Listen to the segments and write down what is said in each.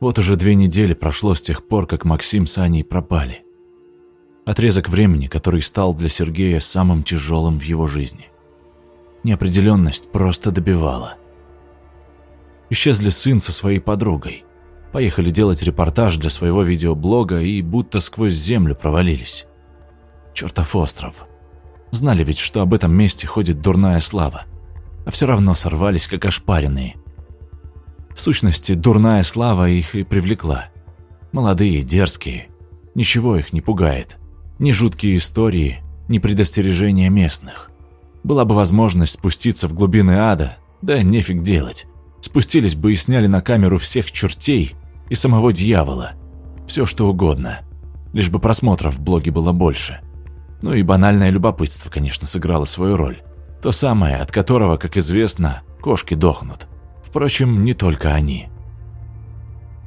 Вот уже две недели прошло с тех пор, как Максим с Аней пропали. Отрезок времени, который стал для Сергея самым тяжелым в его жизни. Неопределенность просто добивала. Исчезли сын со своей подругой. Поехали делать репортаж для своего видеоблога и будто сквозь землю провалились. Чертов остров. Знали ведь, что об этом месте ходит дурная слава. А все равно сорвались, как ошпаренные. В сущности, дурная слава их и привлекла. Молодые, дерзкие. Ничего их не пугает. Ни жуткие истории, ни предостережения местных. Была бы возможность спуститься в глубины ада, да нефиг делать. Спустились бы и сняли на камеру всех чертей и самого дьявола. Все что угодно. Лишь бы просмотров в блоге было больше. Ну и банальное любопытство, конечно, сыграло свою роль. То самое, от которого, как известно, кошки дохнут. Впрочем, не только они.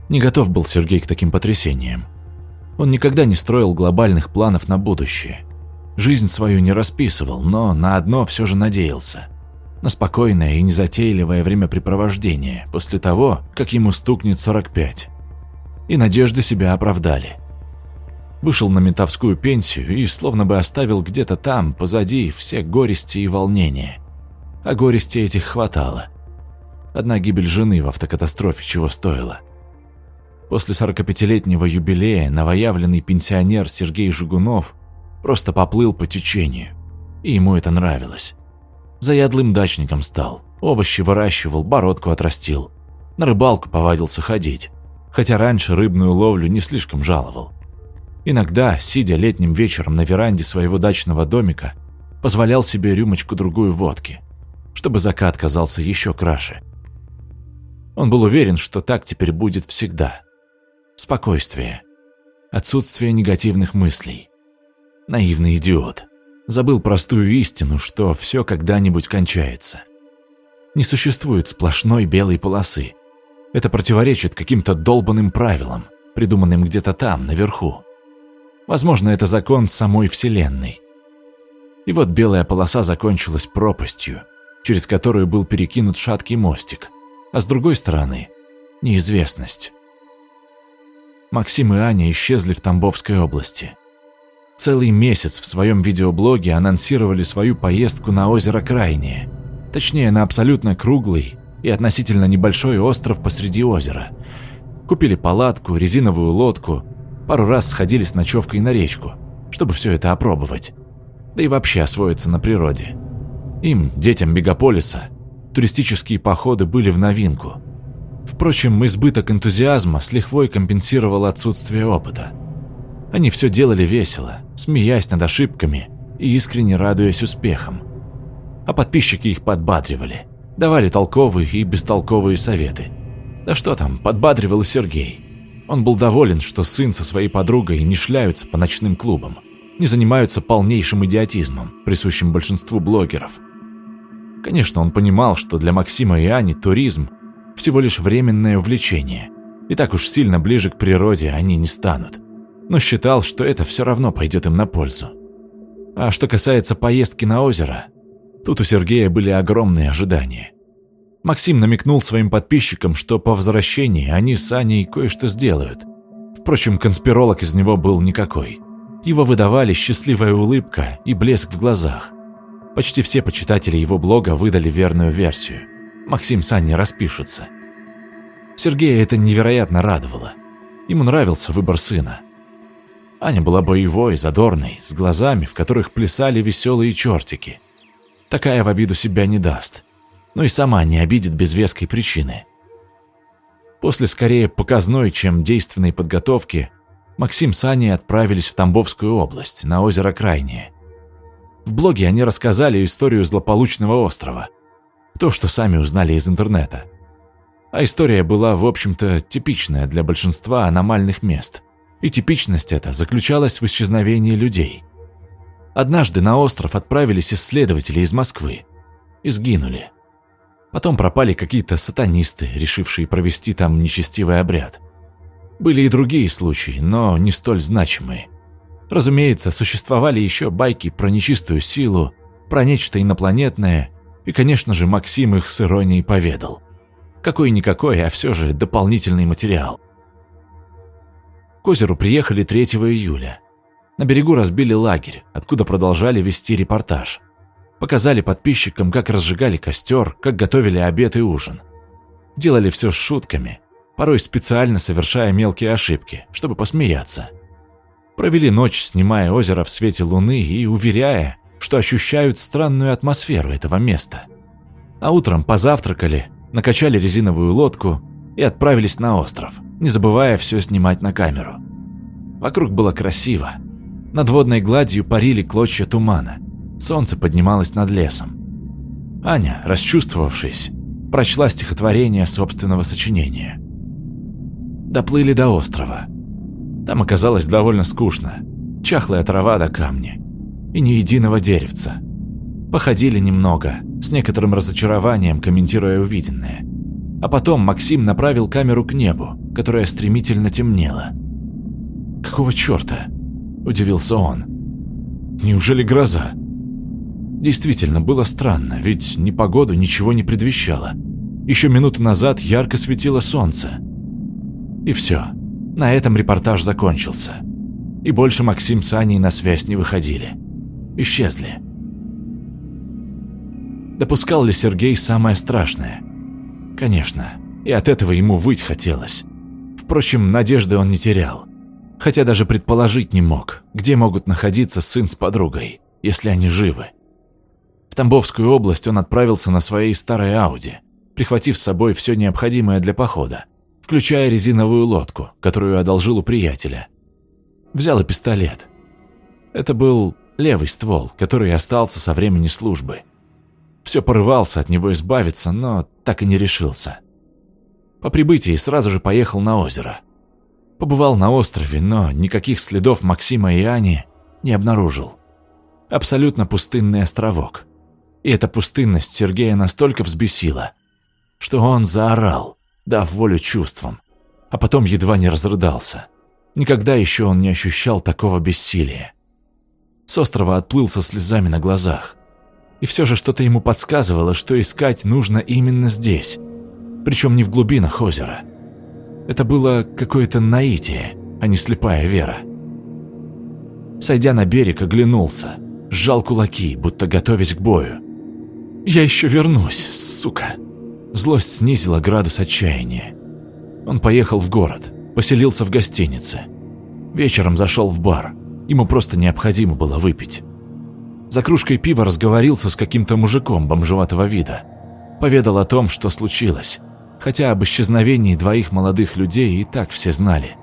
Не готов был Сергей к таким потрясениям. Он никогда не строил глобальных планов на будущее. Жизнь свою не расписывал, но на одно все же надеялся. На спокойное и незатейливое времяпрепровождение после того, как ему стукнет 45. И надежды себя оправдали. Вышел на ментовскую пенсию и словно бы оставил где-то там, позади, все горести и волнения. А горести этих хватало. Одна гибель жены в автокатастрофе чего стоила. После 45-летнего юбилея новоявленный пенсионер Сергей Жигунов просто поплыл по течению, и ему это нравилось. Заядлым дачником стал, овощи выращивал, бородку отрастил. На рыбалку повадился ходить, хотя раньше рыбную ловлю не слишком жаловал. Иногда, сидя летним вечером на веранде своего дачного домика, позволял себе рюмочку-другую водки, чтобы закат казался еще краше. Он был уверен, что так теперь будет всегда. Спокойствие. Отсутствие негативных мыслей. Наивный идиот. Забыл простую истину, что все когда-нибудь кончается. Не существует сплошной белой полосы. Это противоречит каким-то долбанным правилам, придуманным где-то там, наверху. Возможно, это закон самой Вселенной. И вот белая полоса закончилась пропастью, через которую был перекинут шаткий мостик, а с другой стороны – неизвестность. Максим и Аня исчезли в Тамбовской области. Целый месяц в своем видеоблоге анонсировали свою поездку на озеро Крайнее, точнее на абсолютно круглый и относительно небольшой остров посреди озера. Купили палатку, резиновую лодку, Пару раз сходили с ночевкой на речку, чтобы все это опробовать. Да и вообще освоиться на природе. Им, детям мегаполиса, туристические походы были в новинку. Впрочем, избыток энтузиазма с лихвой компенсировал отсутствие опыта. Они все делали весело, смеясь над ошибками и искренне радуясь успехам. А подписчики их подбадривали, давали толковые и бестолковые советы. Да что там, подбадривал и Сергей. Он был доволен, что сын со своей подругой не шляются по ночным клубам, не занимаются полнейшим идиотизмом, присущим большинству блогеров. Конечно, он понимал, что для Максима и Ани туризм – всего лишь временное увлечение, и так уж сильно ближе к природе они не станут. Но считал, что это все равно пойдет им на пользу. А что касается поездки на озеро, тут у Сергея были огромные ожидания – Максим намекнул своим подписчикам, что по возвращении они с Аней кое-что сделают. Впрочем, конспиролог из него был никакой. Его выдавали счастливая улыбка и блеск в глазах. Почти все почитатели его блога выдали верную версию. Максим с Аней распишутся. Сергея это невероятно радовало. Ему нравился выбор сына. Аня была боевой, задорной, с глазами, в которых плясали веселые чертики. Такая в обиду себя не даст но и сама не обидит без веской причины. После скорее показной, чем действенной подготовки, Максим с Аней отправились в Тамбовскую область, на озеро Крайнее. В блоге они рассказали историю злополучного острова. То, что сами узнали из интернета. А история была, в общем-то, типичная для большинства аномальных мест. И типичность эта заключалась в исчезновении людей. Однажды на остров отправились исследователи из Москвы. И сгинули. Потом пропали какие-то сатанисты, решившие провести там нечестивый обряд. Были и другие случаи, но не столь значимые. Разумеется, существовали еще байки про нечистую силу, про нечто инопланетное, и, конечно же, Максим их с иронией поведал. Какой-никакой, а все же дополнительный материал. К озеру приехали 3 июля. На берегу разбили лагерь, откуда продолжали вести репортаж. Показали подписчикам, как разжигали костер, как готовили обед и ужин. Делали все с шутками, порой специально совершая мелкие ошибки, чтобы посмеяться. Провели ночь, снимая озеро в свете луны и уверяя, что ощущают странную атмосферу этого места. А утром позавтракали, накачали резиновую лодку и отправились на остров, не забывая все снимать на камеру. Вокруг было красиво. Над водной гладью парили клочья тумана. Солнце поднималось над лесом. Аня, расчувствовавшись, прочла стихотворение собственного сочинения. Доплыли до острова. Там оказалось довольно скучно. Чахлая трава до камни. И ни единого деревца. Походили немного, с некоторым разочарованием комментируя увиденное. А потом Максим направил камеру к небу, которое стремительно темнело. «Какого черта?» – удивился он. «Неужели гроза?» Действительно, было странно, ведь ни погоду ничего не предвещало. Еще минуту назад ярко светило солнце. И все. На этом репортаж закончился. И больше Максим с Аней на связь не выходили. Исчезли. Допускал ли Сергей самое страшное? Конечно, и от этого ему выть хотелось. Впрочем, надежды он не терял. Хотя даже предположить не мог, где могут находиться сын с подругой, если они живы. В Тамбовскую область он отправился на своей старой Ауди, прихватив с собой все необходимое для похода, включая резиновую лодку, которую одолжил у приятеля. Взял и пистолет. Это был левый ствол, который остался со времени службы. Все порывался от него избавиться, но так и не решился. По прибытии сразу же поехал на озеро. Побывал на острове, но никаких следов Максима и Ани не обнаружил. Абсолютно пустынный островок. И эта пустынность Сергея настолько взбесила, что он заорал, дав волю чувствам, а потом едва не разрыдался. Никогда еще он не ощущал такого бессилия. С острова отплыл со слезами на глазах. И все же что-то ему подсказывало, что искать нужно именно здесь, причем не в глубинах озера. Это было какое-то наитие, а не слепая вера. Сойдя на берег, оглянулся, сжал кулаки, будто готовясь к бою. «Я еще вернусь, сука!» Злость снизила градус отчаяния. Он поехал в город, поселился в гостинице. Вечером зашел в бар. Ему просто необходимо было выпить. За кружкой пива разговорился с каким-то мужиком бомжеватого вида. Поведал о том, что случилось, хотя об исчезновении двоих молодых людей и так все знали.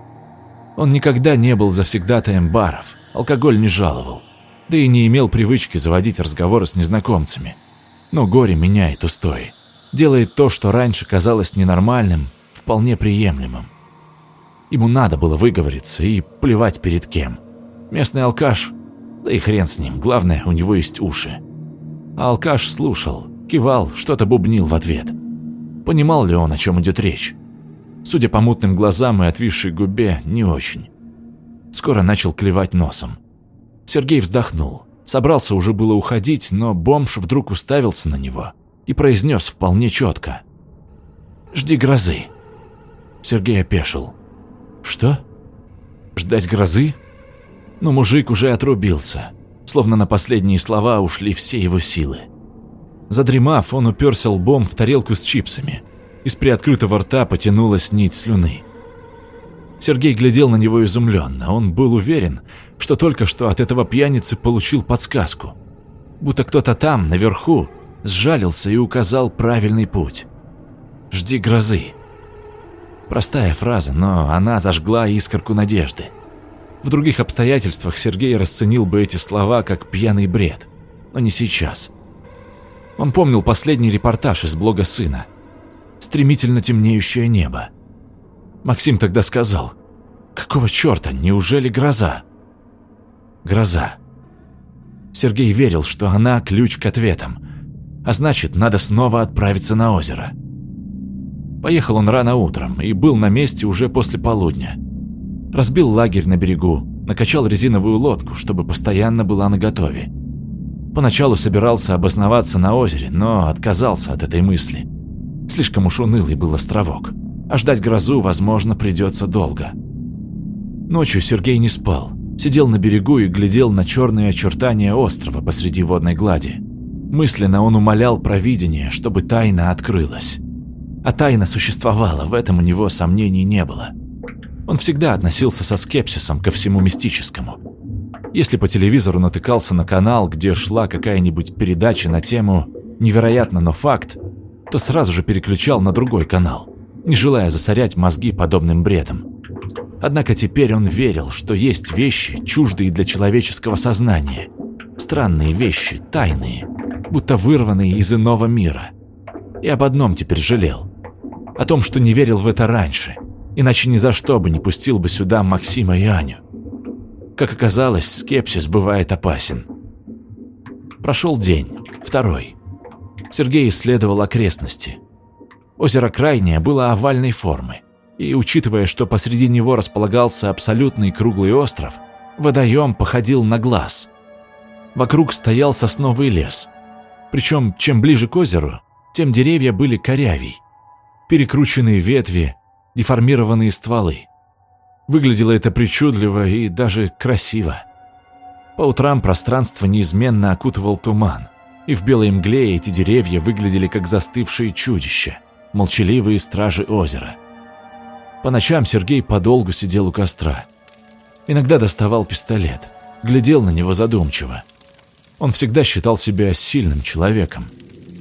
Он никогда не был завсегдатаем баров, алкоголь не жаловал, да и не имел привычки заводить разговоры с незнакомцами. Но горе меняет устои, делает то, что раньше казалось ненормальным, вполне приемлемым. Ему надо было выговориться и плевать перед кем. Местный алкаш, да и хрен с ним, главное, у него есть уши. А алкаш слушал, кивал, что-то бубнил в ответ. Понимал ли он, о чем идет речь? Судя по мутным глазам и отвисшей губе, не очень. Скоро начал клевать носом. Сергей вздохнул. Собрался уже было уходить, но бомж вдруг уставился на него и произнес вполне четко. «Жди грозы». Сергей опешил. «Что? Ждать грозы?» Но мужик уже отрубился, словно на последние слова ушли все его силы. Задремав, он уперся лбом в тарелку с чипсами. Из приоткрытого рта потянулась нить слюны. Сергей глядел на него изумленно. Он был уверен, что только что от этого пьяницы получил подсказку. Будто кто-то там, наверху, сжалился и указал правильный путь. «Жди грозы». Простая фраза, но она зажгла искорку надежды. В других обстоятельствах Сергей расценил бы эти слова как пьяный бред, но не сейчас. Он помнил последний репортаж из блога сына. Стремительно темнеющее небо. Максим тогда сказал, «Какого черта, неужели гроза?» Гроза. Сергей верил, что она ключ к ответам, а значит, надо снова отправиться на озеро. Поехал он рано утром и был на месте уже после полудня. Разбил лагерь на берегу, накачал резиновую лодку, чтобы постоянно была наготове. Поначалу собирался обосноваться на озере, но отказался от этой мысли. Слишком уж унылый был островок, а ждать грозу, возможно, придется долго. Ночью Сергей не спал. Сидел на берегу и глядел на черные очертания острова посреди водной глади. Мысленно он умолял провидение, чтобы тайна открылась. А тайна существовала, в этом у него сомнений не было. Он всегда относился со скепсисом ко всему мистическому. Если по телевизору натыкался на канал, где шла какая-нибудь передача на тему «Невероятно, но факт», то сразу же переключал на другой канал, не желая засорять мозги подобным бредом. Однако теперь он верил, что есть вещи, чуждые для человеческого сознания. Странные вещи, тайные, будто вырванные из иного мира. И об одном теперь жалел. О том, что не верил в это раньше, иначе ни за что бы не пустил бы сюда Максима и Аню. Как оказалось, скепсис бывает опасен. Прошел день, второй. Сергей исследовал окрестности. Озеро Крайнее было овальной формы и учитывая, что посреди него располагался абсолютный круглый остров, водоем походил на глаз. Вокруг стоял сосновый лес. Причем, чем ближе к озеру, тем деревья были корявей. Перекрученные ветви, деформированные стволы. Выглядело это причудливо и даже красиво. По утрам пространство неизменно окутывал туман, и в белой мгле эти деревья выглядели как застывшие чудища, молчаливые стражи озера – по ночам Сергей подолгу сидел у костра. Иногда доставал пистолет, глядел на него задумчиво. Он всегда считал себя сильным человеком.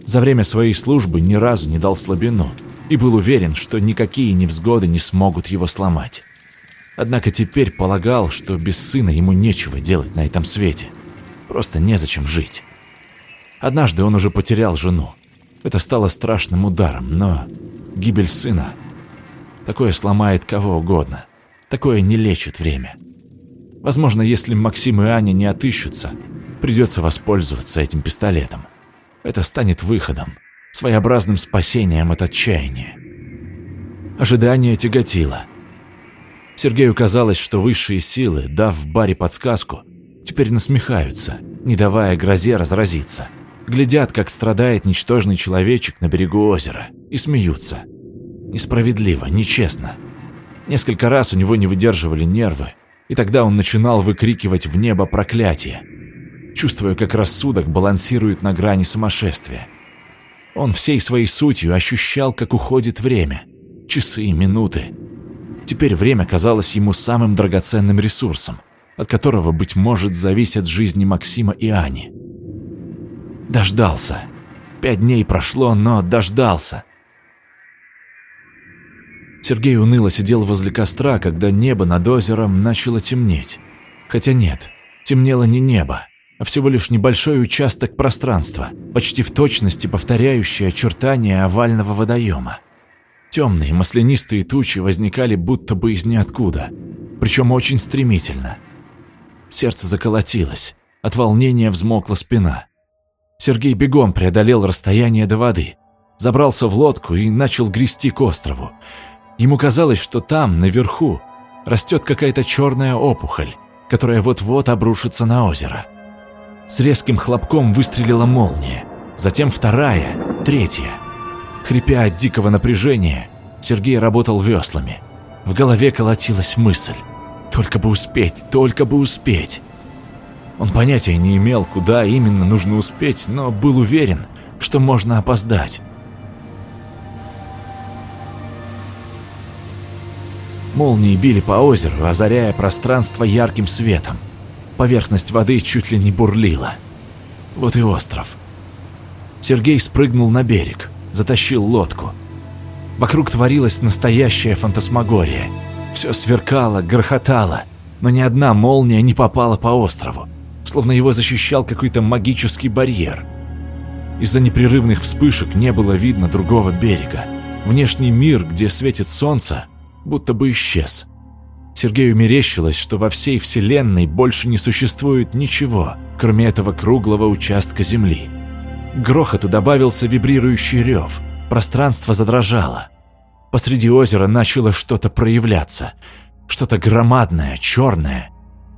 За время своей службы ни разу не дал слабину и был уверен, что никакие невзгоды не смогут его сломать. Однако теперь полагал, что без сына ему нечего делать на этом свете. Просто незачем жить. Однажды он уже потерял жену. Это стало страшным ударом, но гибель сына Такое сломает кого угодно. Такое не лечит время. Возможно, если Максим и Аня не отыщутся, придется воспользоваться этим пистолетом. Это станет выходом, своеобразным спасением от отчаяния. Ожидание тяготило. Сергею казалось, что высшие силы, дав в баре подсказку, теперь насмехаются, не давая грозе разразиться. Глядят, как страдает ничтожный человечек на берегу озера, и смеются – Несправедливо, нечестно. Несколько раз у него не выдерживали нервы, и тогда он начинал выкрикивать в небо проклятие, чувствуя, как рассудок балансирует на грани сумасшествия. Он всей своей сутью ощущал, как уходит время, часы, минуты. Теперь время казалось ему самым драгоценным ресурсом, от которого, быть может, зависят жизни Максима и Ани. Дождался. Пять дней прошло, но дождался. Сергей уныло сидел возле костра, когда небо над озером начало темнеть. Хотя нет, темнело не небо, а всего лишь небольшой участок пространства, почти в точности повторяющий очертания овального водоема. Темные маслянистые тучи возникали будто бы из ниоткуда, причем очень стремительно. Сердце заколотилось, от волнения взмокла спина. Сергей бегом преодолел расстояние до воды, забрался в лодку и начал грести к острову. Ему казалось, что там, наверху, растет какая-то черная опухоль, которая вот-вот обрушится на озеро. С резким хлопком выстрелила молния, затем вторая, третья. Хрипя от дикого напряжения, Сергей работал веслами. В голове колотилась мысль. Только бы успеть, только бы успеть. Он понятия не имел, куда именно нужно успеть, но был уверен, что можно опоздать. Молнии били по озеру, озаряя пространство ярким светом. Поверхность воды чуть ли не бурлила. Вот и остров. Сергей спрыгнул на берег, затащил лодку. Вокруг творилась настоящая фантасмагория. Все сверкало, грохотало, но ни одна молния не попала по острову, словно его защищал какой-то магический барьер. Из-за непрерывных вспышек не было видно другого берега. Внешний мир, где светит солнце, будто бы исчез. Сергею мерещилось, что во всей Вселенной больше не существует ничего, кроме этого круглого участка Земли. К грохоту добавился вибрирующий рев, пространство задрожало. Посреди озера начало что-то проявляться, что-то громадное, черное.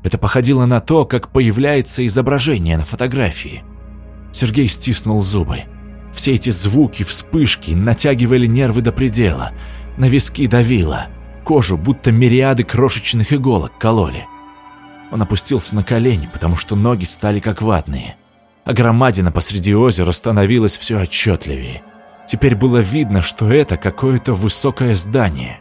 Это походило на то, как появляется изображение на фотографии. Сергей стиснул зубы. Все эти звуки, вспышки натягивали нервы до предела, на виски давило – кожу, будто мириады крошечных иголок кололи. Он опустился на колени, потому что ноги стали как ватные. А громадина посреди озера становилась все отчетливее. Теперь было видно, что это какое-то высокое здание.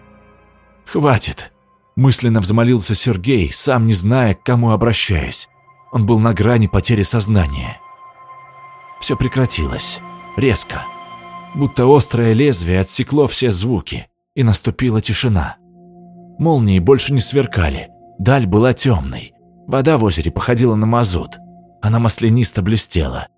«Хватит!» – мысленно взмолился Сергей, сам не зная, к кому обращаясь. Он был на грани потери сознания. Все прекратилось. Резко. Будто острое лезвие отсекло все звуки, и наступила тишина. Молнии больше не сверкали, даль была темной. Вода в озере походила на мазут. Она маслянисто блестела.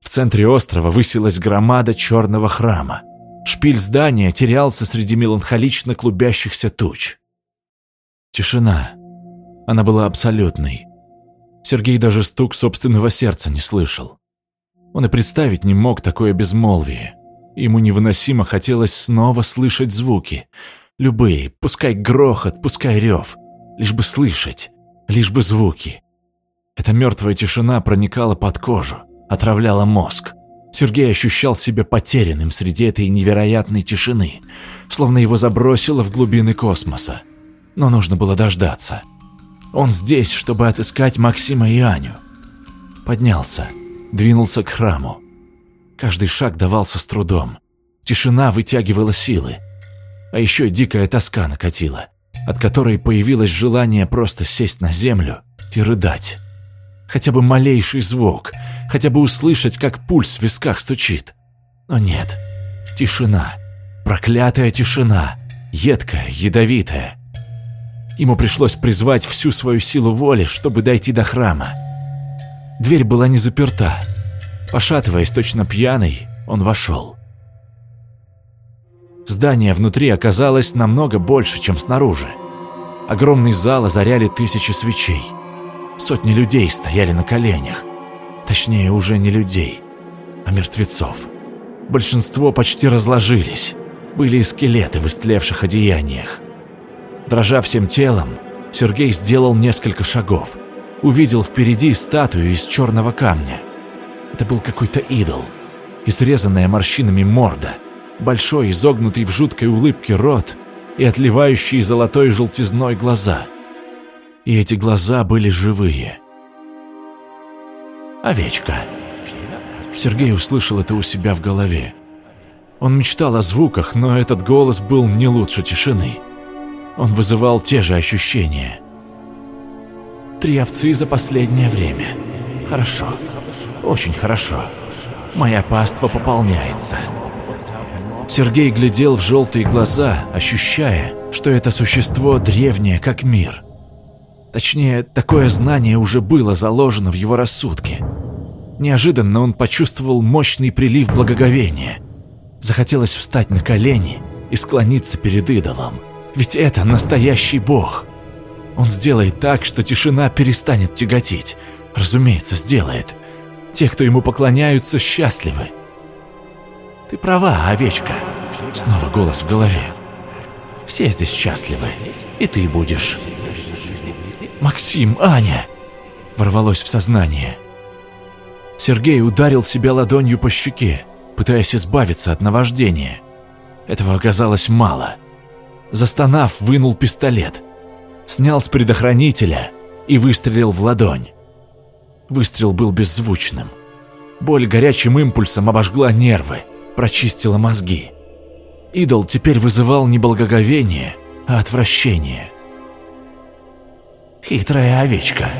В центре острова высилась громада черного храма. Шпиль здания терялся среди меланхолично клубящихся туч. Тишина. Она была абсолютной. Сергей даже стук собственного сердца не слышал. Он и представить не мог такое безмолвие. Ему невыносимо хотелось снова слышать звуки. Любые, пускай грохот, пускай рев. Лишь бы слышать, лишь бы звуки. Эта мертвая тишина проникала под кожу, отравляла мозг. Сергей ощущал себя потерянным среди этой невероятной тишины, словно его забросило в глубины космоса. Но нужно было дождаться. Он здесь, чтобы отыскать Максима и Аню. Поднялся двинулся к храму. Каждый шаг давался с трудом. Тишина вытягивала силы. А еще дикая тоска накатила, от которой появилось желание просто сесть на землю и рыдать. Хотя бы малейший звук, хотя бы услышать, как пульс в висках стучит. Но нет. Тишина. Проклятая тишина. Едкая, ядовитая. Ему пришлось призвать всю свою силу воли, чтобы дойти до храма. Дверь была не заперта. Пошатываясь точно пьяный, он вошел. Здание внутри оказалось намного больше, чем снаружи. Огромный зал озаряли тысячи свечей. Сотни людей стояли на коленях. Точнее, уже не людей, а мертвецов. Большинство почти разложились. Были и скелеты в истлевших одеяниях. Дрожа всем телом, Сергей сделал несколько шагов – увидел впереди статую из черного камня. Это был какой-то идол. И срезанная морщинами морда, большой изогнутый в жуткой улыбке рот и отливающие золотой желтизной глаза. И эти глаза были живые. «Овечка». Сергей услышал это у себя в голове. Он мечтал о звуках, но этот голос был не лучше тишины. Он вызывал те же ощущения – Три овцы за последнее время. Хорошо. Очень хорошо. Моя паства пополняется. Сергей глядел в желтые глаза, ощущая, что это существо древнее, как мир. Точнее, такое знание уже было заложено в его рассудке. Неожиданно он почувствовал мощный прилив благоговения. Захотелось встать на колени и склониться перед идолом. Ведь это настоящий бог – он сделает так, что тишина перестанет тяготить. Разумеется, сделает. Те, кто ему поклоняются, счастливы. Ты права, овечка. Снова голос в голове. Все здесь счастливы. И ты будешь. Максим, Аня! Ворвалось в сознание. Сергей ударил себя ладонью по щеке, пытаясь избавиться от наваждения. Этого оказалось мало. Застонав, вынул пистолет снял с предохранителя и выстрелил в ладонь. Выстрел был беззвучным. Боль горячим импульсом обожгла нервы, прочистила мозги. Идол теперь вызывал не благоговение, а отвращение. «Хитрая овечка».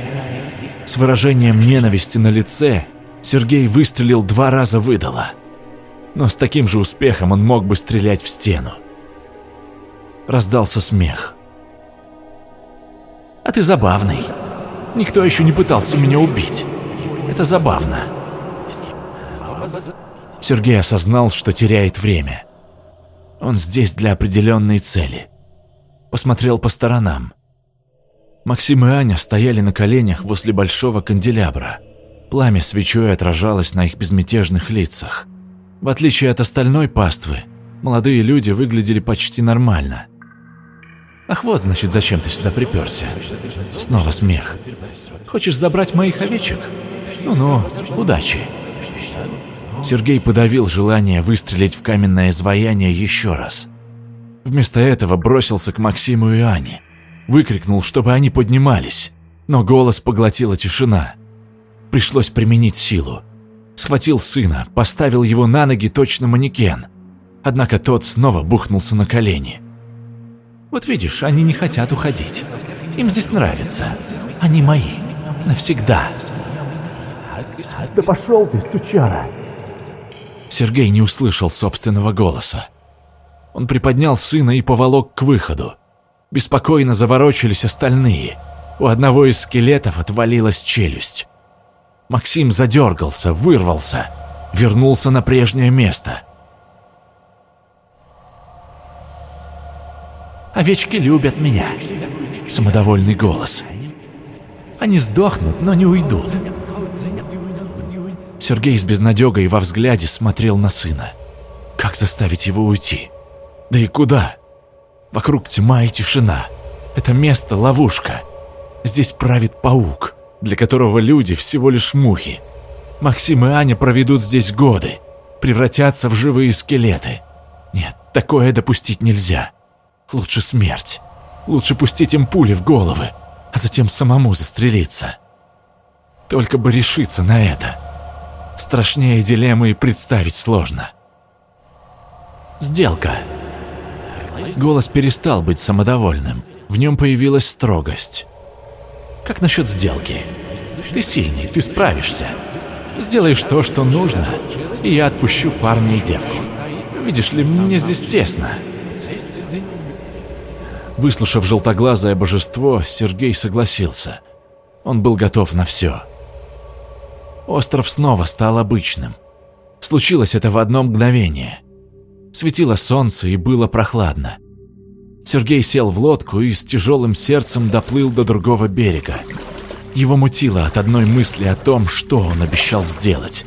С выражением ненависти на лице Сергей выстрелил два раза выдало. Но с таким же успехом он мог бы стрелять в стену. Раздался смех. А ты забавный. Никто еще не пытался меня убить. Это забавно. Сергей осознал, что теряет время. Он здесь для определенной цели. Посмотрел по сторонам. Максим и Аня стояли на коленях возле большого канделябра. Пламя свечой отражалось на их безмятежных лицах. В отличие от остальной паствы, молодые люди выглядели почти нормально – Ах, вот, значит, зачем ты сюда приперся. Снова смех. Хочешь забрать моих овечек? Ну-ну, удачи. Сергей подавил желание выстрелить в каменное изваяние еще раз. Вместо этого бросился к Максиму и Ане. Выкрикнул, чтобы они поднимались, но голос поглотила тишина. Пришлось применить силу. Схватил сына, поставил его на ноги точно манекен. Однако тот снова бухнулся на колени. «Вот видишь, они не хотят уходить. Им здесь нравится. Они мои. Навсегда». Да пошел ты, сучара! Сергей не услышал собственного голоса. Он приподнял сына и поволок к выходу. Беспокойно заворочились остальные. У одного из скелетов отвалилась челюсть. Максим задергался, вырвался, вернулся на прежнее место. «Овечки любят меня», — самодовольный голос. «Они сдохнут, но не уйдут». Сергей с безнадегой во взгляде смотрел на сына. Как заставить его уйти? Да и куда? Вокруг тьма и тишина. Это место — ловушка. Здесь правит паук, для которого люди всего лишь мухи. Максим и Аня проведут здесь годы, превратятся в живые скелеты. Нет, такое допустить нельзя. Лучше смерть. Лучше пустить им пули в головы, а затем самому застрелиться. Только бы решиться на это. Страшнее дилеммы представить сложно. Сделка. Голос перестал быть самодовольным. В нем появилась строгость. Как насчет сделки? Ты сильный, ты справишься. Сделаешь то, что нужно, и я отпущу парня и девку. Видишь ли, мне здесь тесно. Выслушав желтоглазое божество, Сергей согласился. Он был готов на все. Остров снова стал обычным. Случилось это в одно мгновение. Светило солнце и было прохладно. Сергей сел в лодку и с тяжелым сердцем доплыл до другого берега. Его мутило от одной мысли о том, что он обещал сделать.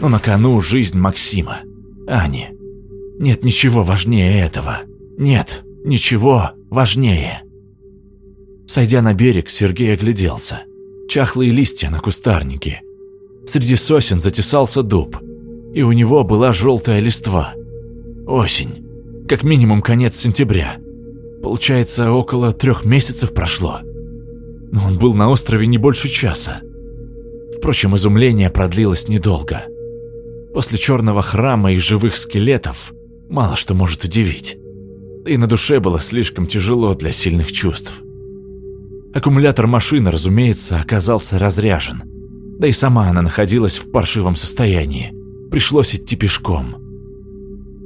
Но на кону жизнь Максима, Ани. Нет ничего важнее этого. Нет ничего важнее. Сойдя на берег, Сергей огляделся. Чахлые листья на кустарнике, Среди сосен затесался дуб, и у него была желтая листва. Осень. Как минимум конец сентября. Получается, около трех месяцев прошло. Но он был на острове не больше часа. Впрочем, изумление продлилось недолго. После черного храма и живых скелетов мало что может удивить. И на душе было слишком тяжело для сильных чувств. Аккумулятор машины, разумеется, оказался разряжен – да и сама она находилась в паршивом состоянии. Пришлось идти пешком.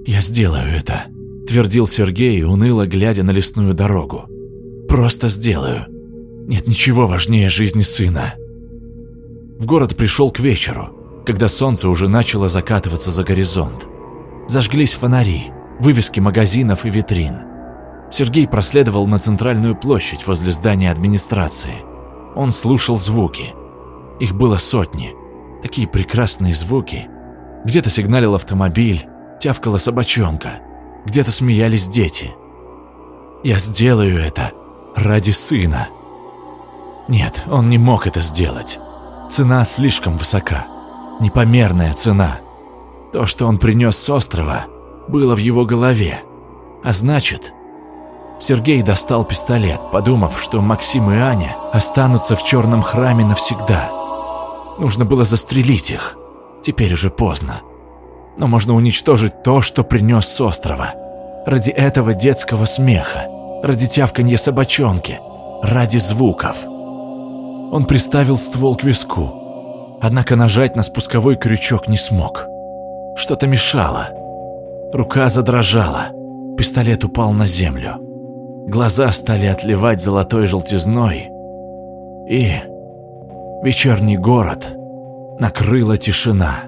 «Я сделаю это», – твердил Сергей, уныло глядя на лесную дорогу. «Просто сделаю. Нет ничего важнее жизни сына». В город пришел к вечеру, когда солнце уже начало закатываться за горизонт. Зажглись фонари, вывески магазинов и витрин. Сергей проследовал на центральную площадь возле здания администрации. Он слушал звуки – их было сотни. Такие прекрасные звуки. Где-то сигналил автомобиль, тявкала собачонка, где-то смеялись дети. Я сделаю это ради сына. Нет, он не мог это сделать. Цена слишком высока. Непомерная цена. То, что он принес с острова, было в его голове. А значит... Сергей достал пистолет, подумав, что Максим и Аня останутся в черном храме навсегда. Нужно было застрелить их. Теперь уже поздно. Но можно уничтожить то, что принес с острова. Ради этого детского смеха, ради тявканья собачонки, ради звуков. Он приставил ствол к виску, однако нажать на спусковой крючок не смог. Что-то мешало. Рука задрожала, пистолет упал на землю. Глаза стали отливать золотой желтизной, и вечерний город накрыла тишина.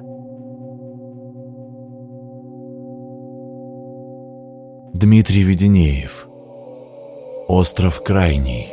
Дмитрий Веденеев Остров Крайний